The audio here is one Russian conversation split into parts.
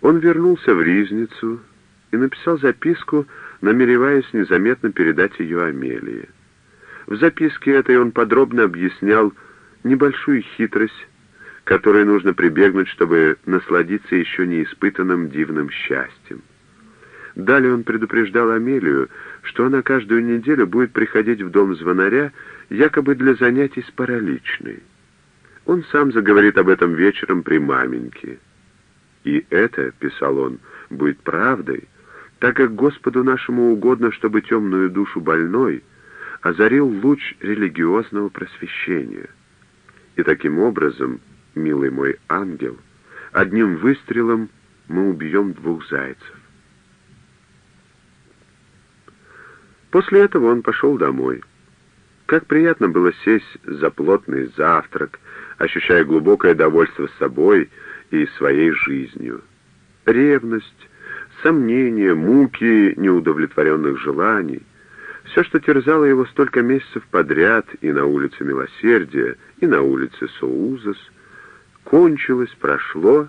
Он вернулся в Ризницу и написал записку, намереваясь незаметно передать ее Амелии. В записке этой он подробно объяснял небольшую хитрость, которой нужно прибегнуть, чтобы насладиться еще не испытанным дивным счастьем. Далее он предупреждал Амелию, что она каждую неделю будет приходить в дом звонаря, якобы для занятий с параличной. Он сам заговорит об этом вечером при маменьке. «И это, — писал он, — будет правдой, так как Господу нашему угодно, чтобы темную душу больной озарил луч религиозного просвещения. И таким образом, милый мой ангел, одним выстрелом мы убьем двух зайцев. После этого он пошел домой. Как приятно было сесть за плотный завтрак, ощущая глубокое довольство собой и своей жизнью. Ревность, сомнения, муки неудовлетворенных желаний, все, что терзало его столько месяцев подряд и на улице Милосердия, и на улице Соузас, кончилось, прошло,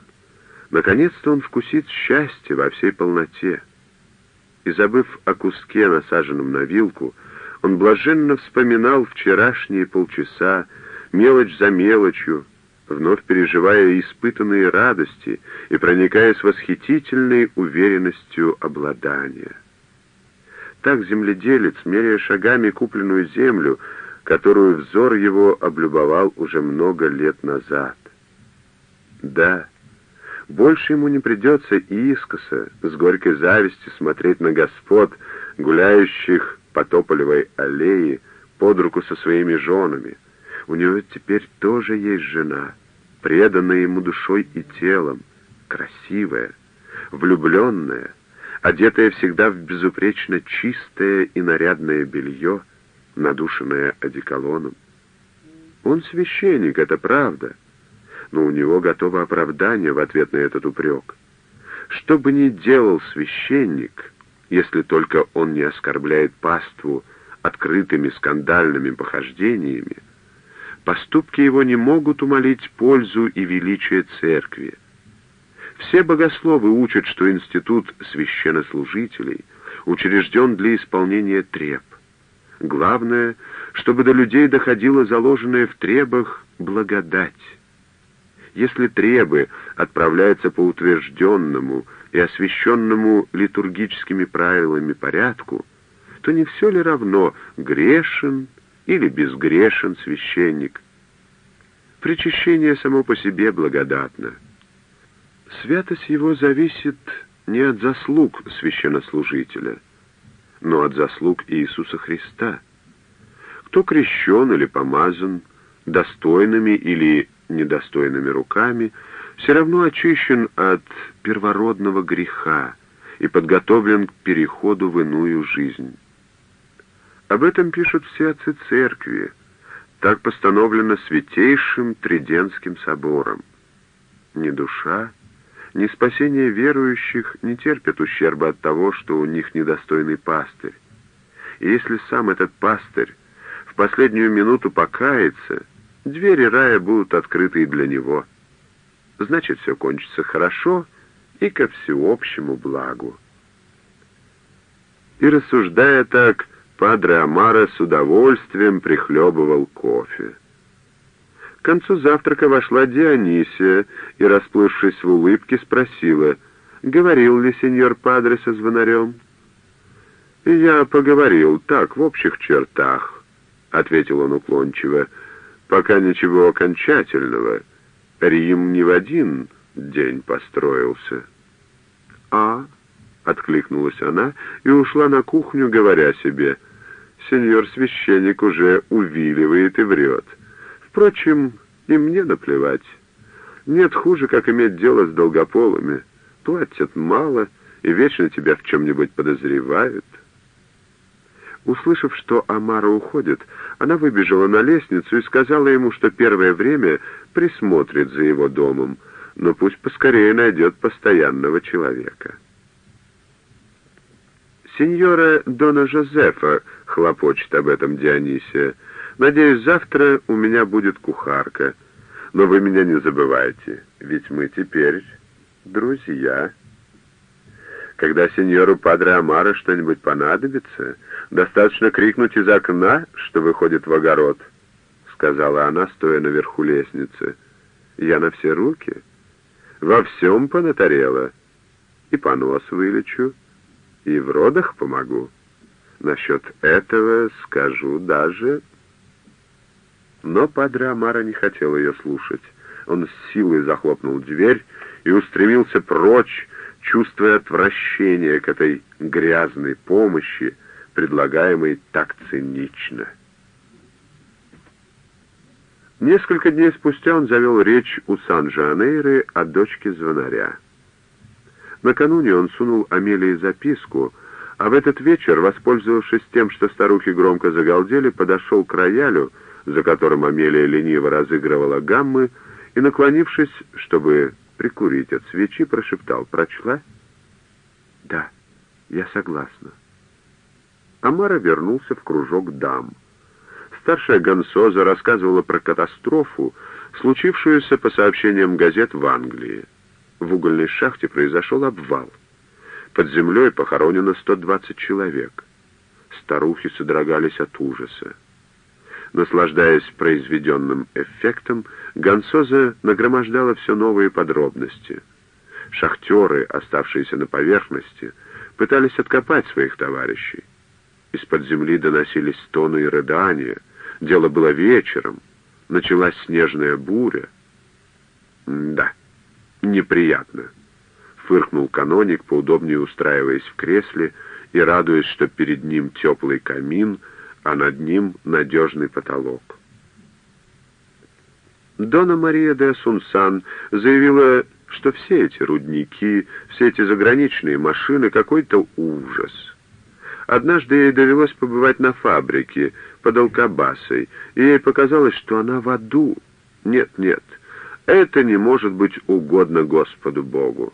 наконец-то он вкусит счастье во всей полноте. И забыв о куске, насаженном на вилку, он блаженно вспоминал вчерашние полчаса, мелочь за мелочью, вновь переживая испытанные радости и проникаясь восхитительной уверенностью обладания. Так земледелец, меряя шагами купленную землю, которую взор его облюбовал уже много лет назад. Да, больше ему не придется искоса, с горькой завистью смотреть на господ, гуляющих по Тополевой аллее под руку со своими женами. У него теперь тоже есть жена, преданная ему душой и телом, красивая, влюбленная, одетая всегда в безупречно чистое и нарядное белье, надушенное одеколоном. Он священник, это правда, но у него готово оправдание в ответ на этот упрек. Что бы ни делал священник, если только он не оскорбляет паству открытыми скандальными похождениями, поступки его не могут умолить пользу и величие церкви. Все богословы учат, что институт священнослужителей учрежден для исполнения треб. Главное, чтобы до людей доходила заложенная в требах благодать. Если требы отправляются по утвержденному и освященному литургическими правилами порядку, то не все ли равно, грешен или безгрешен священник? Причащение само по себе благодатно. Святость его зависит не от заслуг священнослужителя, но от заслуг Иисуса Христа. Кто крещен или помазан, достойными или недостойными руками, все равно очищен от первородного греха и подготовлен к переходу в иную жизнь. Об этом пишут все отцы церкви, так постановлено Святейшим Триденским собором. Ни душа, ни спасение верующих не терпят ущерба от того, что у них недостойный пастырь. И если сам этот пастырь в последнюю минуту покается, двери рая будут открыты и для него. Значит, все кончится хорошо и ко всеобщему благу. И рассуждая так, Падре Амара с удовольствием прихлебывал кофе. К концу завтрака вошла Дионисия и, расплывшись в улыбке, спросила, говорил ли сеньор Падре со звонарем. «Я поговорил так, в общих чертах», — ответил он уклончиво, — «пока ничего окончательного. Рим не в один день построился». «А?» — откликнулась она и ушла на кухню, говоря себе — сеньор-священник уже увиливает и врет. Впрочем, и мне наплевать. Нет хуже, как иметь дело с долгополыми. Платят мало и вечно тебя в чем-нибудь подозревают. Услышав, что Амара уходит, она выбежала на лестницу и сказала ему, что первое время присмотрит за его домом, но пусть поскорее найдет постоянного человека. «Сеньора Дона Жозефа», — хлопочет об этом Дионисия, — «надеюсь, завтра у меня будет кухарка. Но вы меня не забывайте, ведь мы теперь друзья. Когда сеньору Падре Амара что-нибудь понадобится, достаточно крикнуть из окна, что выходит в огород, — сказала она, стоя наверху лестницы. Я на все руки. Во всем понатарела. И понос вылечу, и в родах помогу. Насчет этого скажу даже... Но Падре Амара не хотел ее слушать. Он с силой захлопнул дверь и устремился прочь, чувствуя отвращение к этой грязной помощи, предлагаемой так цинично. Несколько дней спустя он завел речь у Сан-Жанейры о дочке звонаря. Накануне он сунул Амелии записку, а в этот вечер, воспользовавшись тем, что старухи громко загалдели, подошел к роялю, за которым Амелия лениво разыгрывала гаммы, и, наклонившись, чтобы прикурить от свечи, прошептал «Прочла?» «Да, я согласна». Амара вернулся в кружок дам. Старшая Гонсоза рассказывала про катастрофу, случившуюся по сообщениям газет в Англии. В угольной шахте произошел обвал. Под землей похоронено 120 человек. Старухи содрогались от ужаса. Наслаждаясь произведенным эффектом, Гонсоза нагромождала все новые подробности. Шахтеры, оставшиеся на поверхности, пытались откопать своих товарищей. Из-под земли доносились стоны и рыдания. Дело было вечером. Началась снежная буря. «Да, неприятно», — фыркнул каноник, поудобнее устраиваясь в кресле и радуясь, что перед ним теплый камин — а над ним надежный потолок. Дона Мария де Сунсан заявила, что все эти рудники, все эти заграничные машины — какой-то ужас. Однажды ей довелось побывать на фабрике под Алкабасой, и ей показалось, что она в аду. Нет, нет, это не может быть угодно Господу Богу.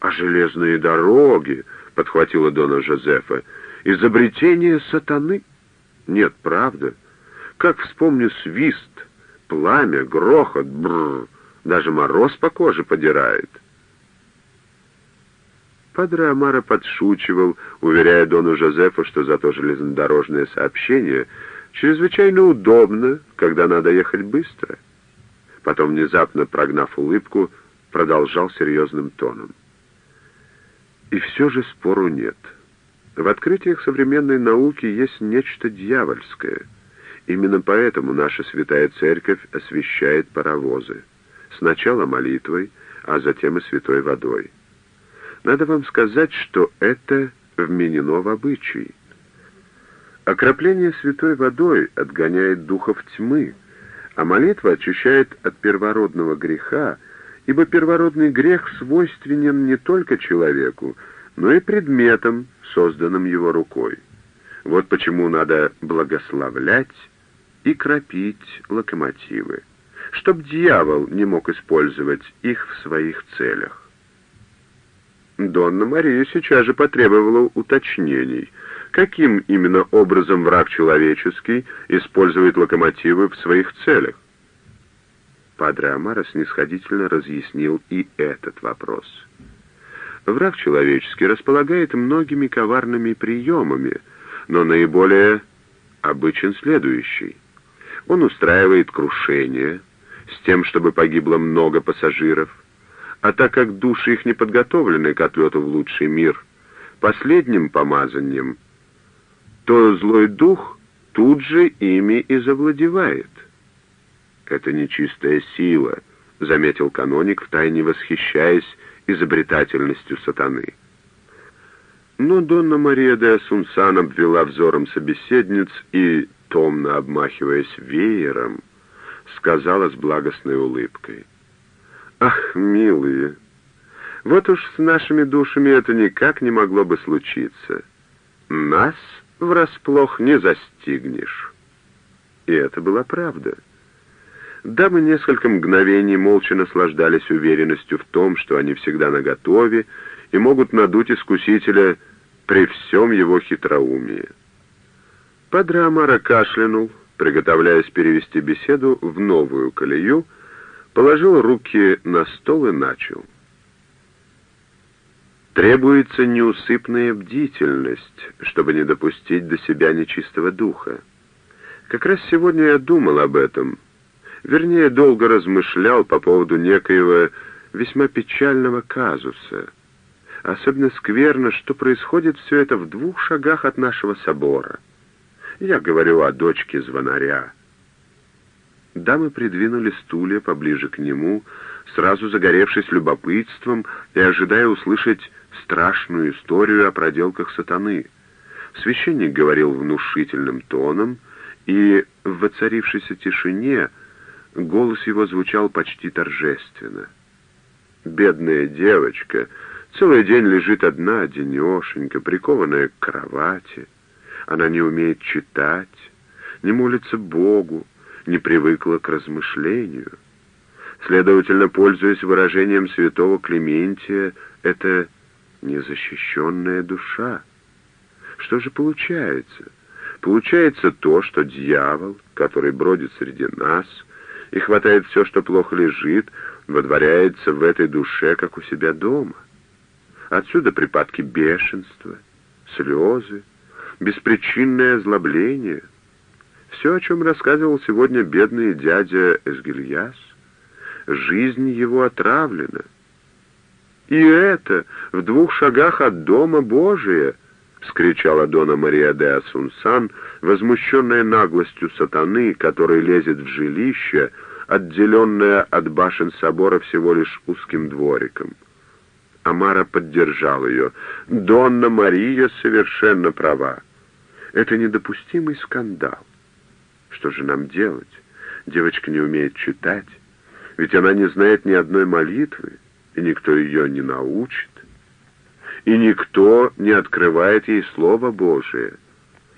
«А железные дороги», — подхватила Дона Жозефа, — «изобретение сатаны». Нет, правда. Как вспомню свист, пламя, грохот, бррр, даже мороз по коже подирает. Падре Амара подшучивал, уверяя Дону Жозефу, что зато железнодорожное сообщение чрезвычайно удобно, когда надо ехать быстро. Потом, внезапно прогнав улыбку, продолжал серьезным тоном. И все же спору нет. — в открытиях современной науки есть нечто дьявольское. Именно поэтому наша святая церковь освещает паровозы. Сначала молитвой, а затем и святой водой. Надо вам сказать, что это вменено в обычай. Окропление святой водой отгоняет духов тьмы, а молитва очищает от первородного греха, ибо первородный грех свойственен не только человеку, но и предметам, созданным его рукой. Вот почему надо благословлять и кропить локомотивы, чтоб дьявол не мог использовать их в своих целях. Донна Мария сейчас же потребовала уточнений, каким именно образом враг человеческий использует локомотивы в своих целях. Падре Амара снисходительно разъяснил и этот вопрос — Враг человеческий располагает многими коварными приемами, но наиболее обычен следующий. Он устраивает крушение с тем, чтобы погибло много пассажиров, а так как души их не подготовлены к отлету в лучший мир последним помазанием, то злой дух тут же ими и завладевает. «Это нечистая сила», — заметил каноник, втайне восхищаясь изобретательностью сатаны. Но Донна Мария де Асунсан обвела взором собеседниц и, томно обмахиваясь веером, сказала с благостной улыбкой. «Ах, милые, вот уж с нашими душами это никак не могло бы случиться. Нас врасплох не застигнешь». И это была правда. Дамы несколько мгновений молча наслаждались уверенностью в том, что они всегда наготове и могут надуть искусителя при всем его хитроумии. Падре Амара кашлянул, приготовляясь перевести беседу в новую колею, положил руки на стол и начал. Требуется неусыпная бдительность, чтобы не допустить до себя нечистого духа. Как раз сегодня я думал об этом, вернее, долго размышлял по поводу некоего весьма печального казуса. Особенно скверно, что происходит все это в двух шагах от нашего собора. Я говорю о дочке звонаря. Дамы придвинули стулья поближе к нему, сразу загоревшись любопытством и ожидая услышать страшную историю о проделках сатаны. Священник говорил внушительным тоном, и в воцарившейся тишине голос его звучал почти торжественно. «Бедная девочка целый день лежит одна, денешенька, прикованная к кровати. Она не умеет читать, не молится Богу, не привыкла к размышлению. Следовательно, пользуясь выражением святого Клементия, это незащищенная душа. Что же получается? Получается то, что дьявол, который бродит среди нас и хватает все, что плохо лежит, водворяется в этой душе, как у себя дома. Отсюда припадки бешенства, слезы, беспричинное озлобление. Все, о чем рассказывал сегодня бедный дядя Эсгильяс, жизнь его отравлена — «И это в двух шагах от дома Божия!» — вскричала Дона Мария де Асунсан, возмущенная наглостью сатаны, который лезет в жилище, отделенное от башен собора всего лишь узким двориком. Амара поддержал ее. «Донна Мария совершенно права. Это недопустимый скандал. Что же нам делать? Девочка не умеет читать, ведь она не знает ни одной молитвы и никто ее не научит, и никто не открывает ей Слово Божие,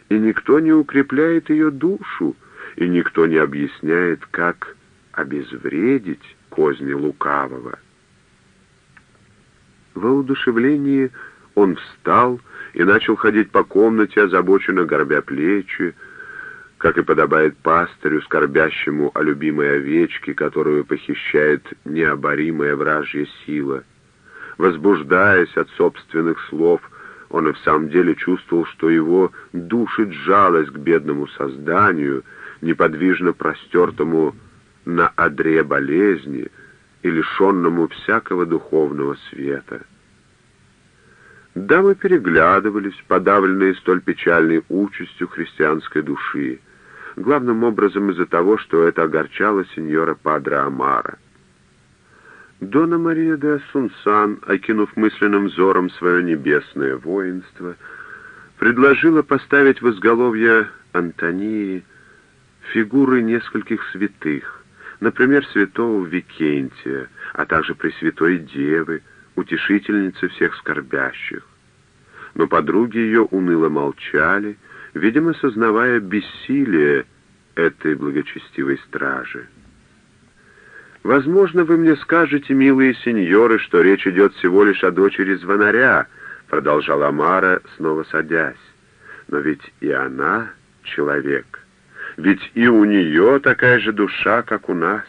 и никто не укрепляет ее душу, и никто не объясняет, как обезвредить козни лукавого. Во удушевлении он встал и начал ходить по комнате, озабоченно горбя плечи, как и подобает пастырю, скорбящему о любимой овечке, которую похищает необоримая вражья сила. Возбуждаясь от собственных слов, он и в самом деле чувствовал, что его душит жалость к бедному созданию, неподвижно простертому на одре болезни и лишенному всякого духовного света. Дамы переглядывались, подавленные столь печальной участью христианской души, главным образом из-за того, что это огорчало сеньора Падре Амара. Дона Мария де Асунсан, окинув мысленным взором свое небесное воинство, предложила поставить в изголовье Антонии фигуры нескольких святых, например, святого Викентия, а также Пресвятой Девы, утешительницы всех скорбящих. Но подруги ее уныло молчали, видимо, сознавая бессилие этой благочестивой стражи. «Возможно, вы мне скажете, милые сеньоры, что речь идет всего лишь о дочери звонаря», — продолжала Мара, снова садясь. «Но ведь и она человек, ведь и у нее такая же душа, как у нас.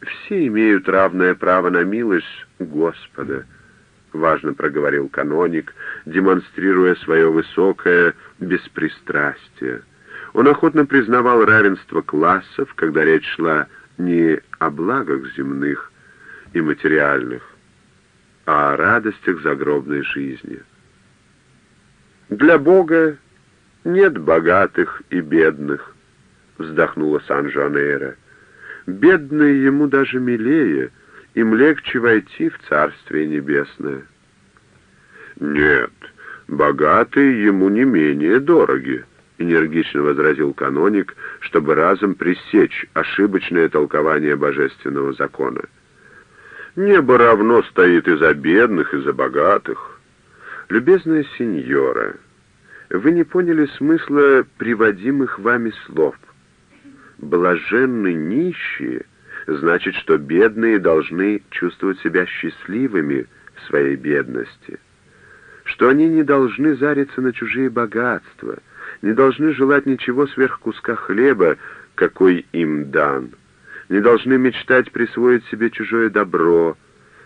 Все имеют равное право на милость Господа». — важно проговорил каноник, демонстрируя свое высокое беспристрастие. Он охотно признавал равенство классов, когда речь шла не о благах земных и материальных, а о радостях загробной жизни. «Для Бога нет богатых и бедных», — вздохнула Сан-Жанейро. «Бедные ему даже милее — им легче войти в Царствие Небесное. Нет, богатые ему не менее дороги, энергично возразил каноник, чтобы разом пресечь ошибочное толкование божественного закона. Небо равно стоит и за бедных, и за богатых. Любезная сеньора, вы не поняли смысла приводимых вами слов. Блаженны нищие — значит, что бедные должны чувствовать себя счастливыми в своей бедности, что они не должны зариться на чужие богатства, не должны желать ничего сверх куска хлеба, какой им дан, не должны мечтать присвоить себе чужое добро,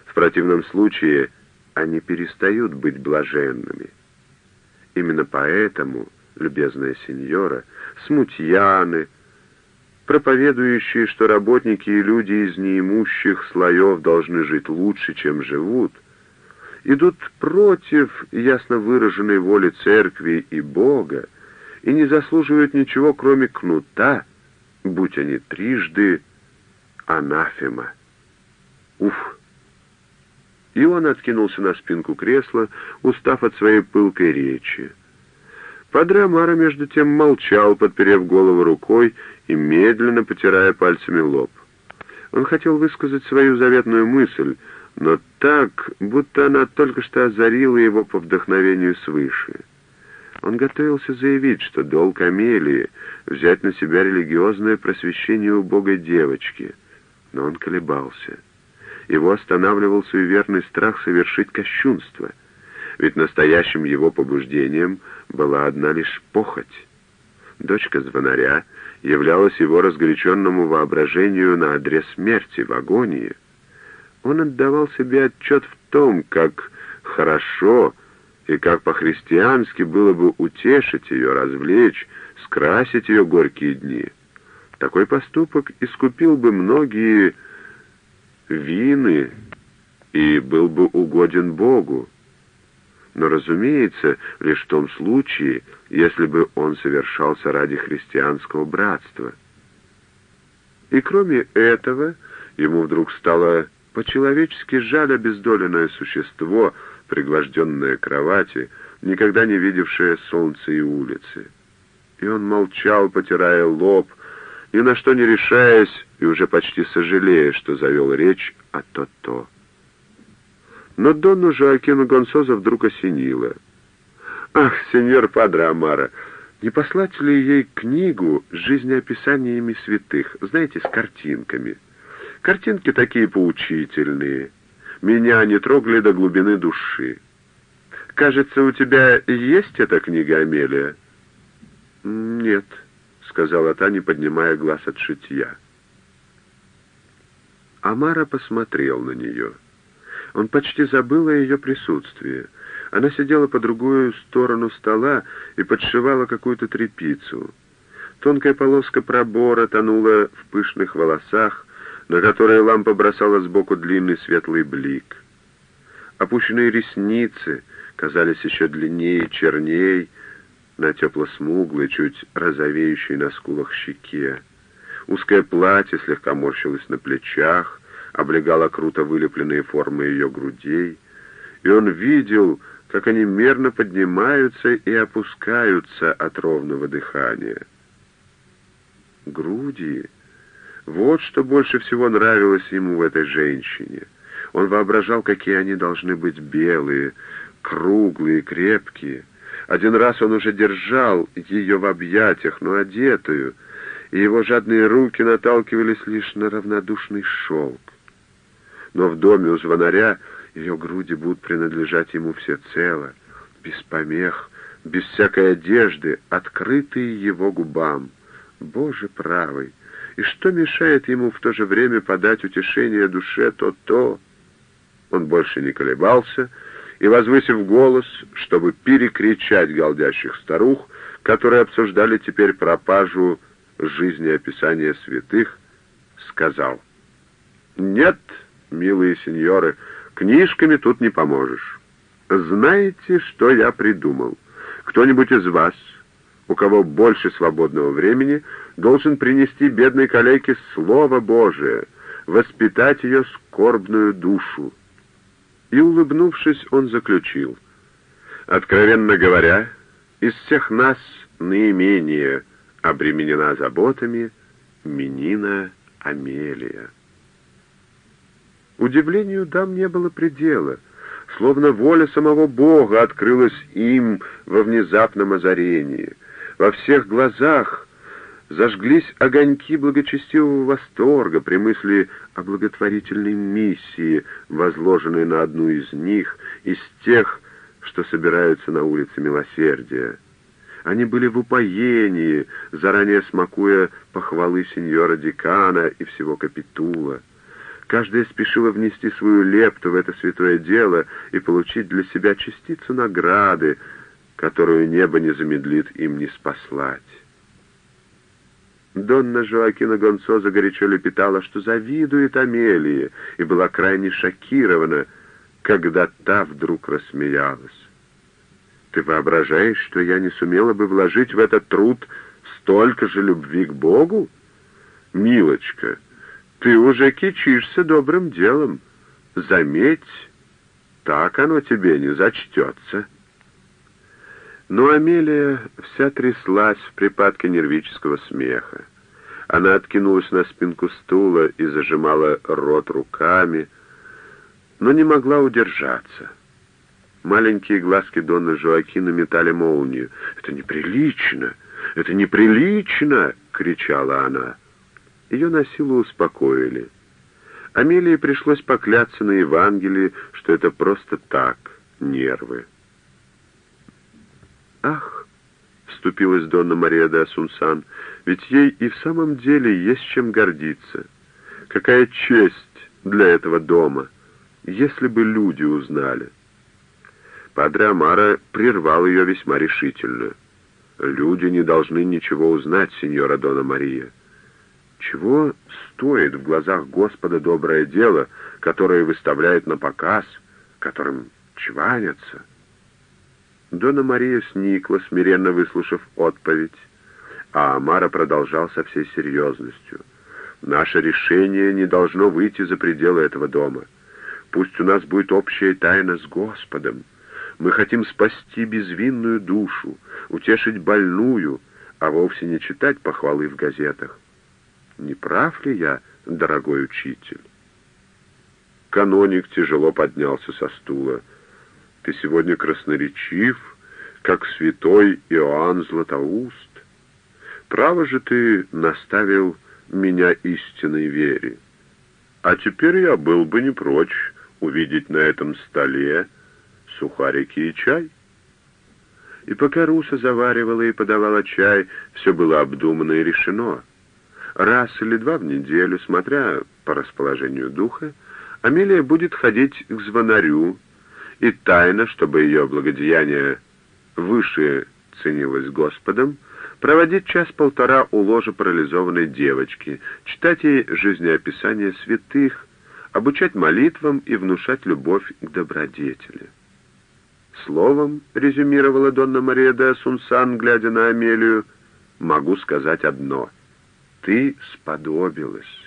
в противном случае они перестают быть блаженными. Именно поэтому, любезная сеньора, смутьяны, проповедующие, что работники и люди из неимущих слоев должны жить лучше, чем живут, идут против ясно выраженной воли церкви и Бога и не заслуживают ничего, кроме кнута, будь они трижды анафема. Уф! И он откинулся на спинку кресла, устав от своей пылкой речи. Падре Амара, между тем, молчал, подперев голову рукой и медленно потирая пальцами лоб. Он хотел высказать свою заветную мысль, но так, будто она только что озарила его по вдохновению свыше. Он готовился заявить, что долг Амелии — взять на себя религиозное просвещение убогой девочки, но он колебался. Его останавливал суеверный страх совершить кощунство, ведь настоящим его побуждением была одна лишь похоть. Дочка звонаря являлась его разгоряченному воображению на адрес смерти в агонии. Он отдавал себе отчет в том, как хорошо и как по-христиански было бы утешить ее, развлечь, скрасить ее горькие дни. Такой поступок искупил бы многие вины и был бы угоден Богу. Но, разумеется, лишь в том случае, если бы он совершался ради христианского братства. И кроме этого, ему вдруг стало по-человечески жаль обездоленное существо, пригвожденное к кровати, никогда не видевшее солнца и улицы. И он молчал, потирая лоб, ни на что не решаясь и уже почти сожалея, что завел речь о то-то. Но Донну Жоакину Гонсоза вдруг осенило. «Ах, сеньор Падре Амара, не послать ли ей книгу с жизнеописаниями святых, знаете, с картинками? Картинки такие поучительные. Меня они трогали до глубины души. Кажется, у тебя есть эта книга, Амелия?» «Нет», — сказала та, не поднимая глаз от шитья. Амара посмотрел на нее. Он почти забыл о ее присутствии. Она сидела по другую сторону стола и подшивала какую-то тряпицу. Тонкая полоска пробора тонула в пышных волосах, на которые лампа бросала сбоку длинный светлый блик. Опущенные ресницы казались еще длиннее и черней на тепло-смуглой, чуть розовеющей на скулах щеке. Узкое платье слегка морщилось на плечах, облегало круто вылепленные формы ее грудей, и он видел, как они мерно поднимаются и опускаются от ровного дыхания. Груди. Вот что больше всего нравилось ему в этой женщине. Он воображал, какие они должны быть белые, круглые, крепкие. Один раз он уже держал ее в объятиях, но одетую, и его жадные руки наталкивались лишь на равнодушный шелк но в доме у звонаря ее груди будут принадлежать ему всецело, без помех, без всякой одежды, открытые его губам. Боже правый! И что мешает ему в то же время подать утешение душе то-то? Он больше не колебался, и, возвысив голос, чтобы перекричать голдящих старух, которые обсуждали теперь пропажу жизнеописания святых, сказал «Нет!» Милые сеньоры, книжками тут не поможешь. Знаете, что я придумал? Кто-нибудь из вас, у кого больше свободного времени, должен принести бедной калеке Слово Божие, воспитать ее скорбную душу. И, улыбнувшись, он заключил. Откровенно говоря, из всех нас наименее обременена заботами Минина Амелия. Удивлению дам не было предела, словно воля самого Бога открылась им во внезапном озарении. Во всех глазах зажглись огоньки благочестивого восторга при мысли о благотворительной миссии, возложенной на одну из них, из тех, что собираются на улице Милосердия. Они были в упоении, заранее смакуя похвалы сеньора Декана и всего капитула. Каждая спешила внести свою лепту в это святое дело и получить для себя частицу награды, которую небо не замедлит им не спаслать. Донна Жоакина Гонцоза горячо лепетала, что завидует Амелии, и была крайне шокирована, когда та вдруг рассмеялась. «Ты воображаешь, что я не сумела бы вложить в этот труд столько же любви к Богу? Милочка, ты уже кичишься добрым делом. Заметь, так оно тебе не зачтется». Но Амелия вся тряслась в припадке нервического смеха. Она откинулась на спинку стула и зажимала рот руками, но не могла удержаться. Маленькие глазки Донны Жоакина метали молнию. «Это неприлично! Это неприлично!» — кричала она. Ее на силу успокоили. Амелии пришлось покляться на Евангелии, что это просто так, нервы. «Ах!» — вступилась Донна Мария де Асунсан, «ведь ей и в самом деле есть чем гордиться. Какая честь для этого дома, если бы люди узнали!» Падре Амара прервал ее весьма решительно. «Люди не должны ничего узнать, сеньора Дона Мария. Чего стоит в глазах Господа доброе дело, которое выставляет на показ, которым чванятся?» Дона Мария сникла, смиренно выслушав отповедь, а Амара продолжал со всей серьезностью. «Наше решение не должно выйти за пределы этого дома. Пусть у нас будет общая тайна с Господом. Мы хотим спасти безвинную душу, утешить больную, а вовсе не читать похвалы в газетах. Не прав ли я, дорогой учитель?» Каноник тяжело поднялся со стула. Ты сегодня красноречив, как святой Иоанн Златоуст. Право же ты наставил меня истинной вере. А теперь я был бы не прочь увидеть на этом столе сухарики и чай. И пока Руса заваривала и подавала чай, все было обдумано и решено. Раз или два в неделю, смотря по расположению духа, Амелия будет ходить к звонарю, и тайно, чтобы ее благодеяние выше ценилось Господом, проводить час-полтора у ложа парализованной девочки, читать ей жизнеописания святых, обучать молитвам и внушать любовь к добродетели. Словом, резюмировала Донна Мария де Асунсан, глядя на Амелию, могу сказать одно — ты сподобилась.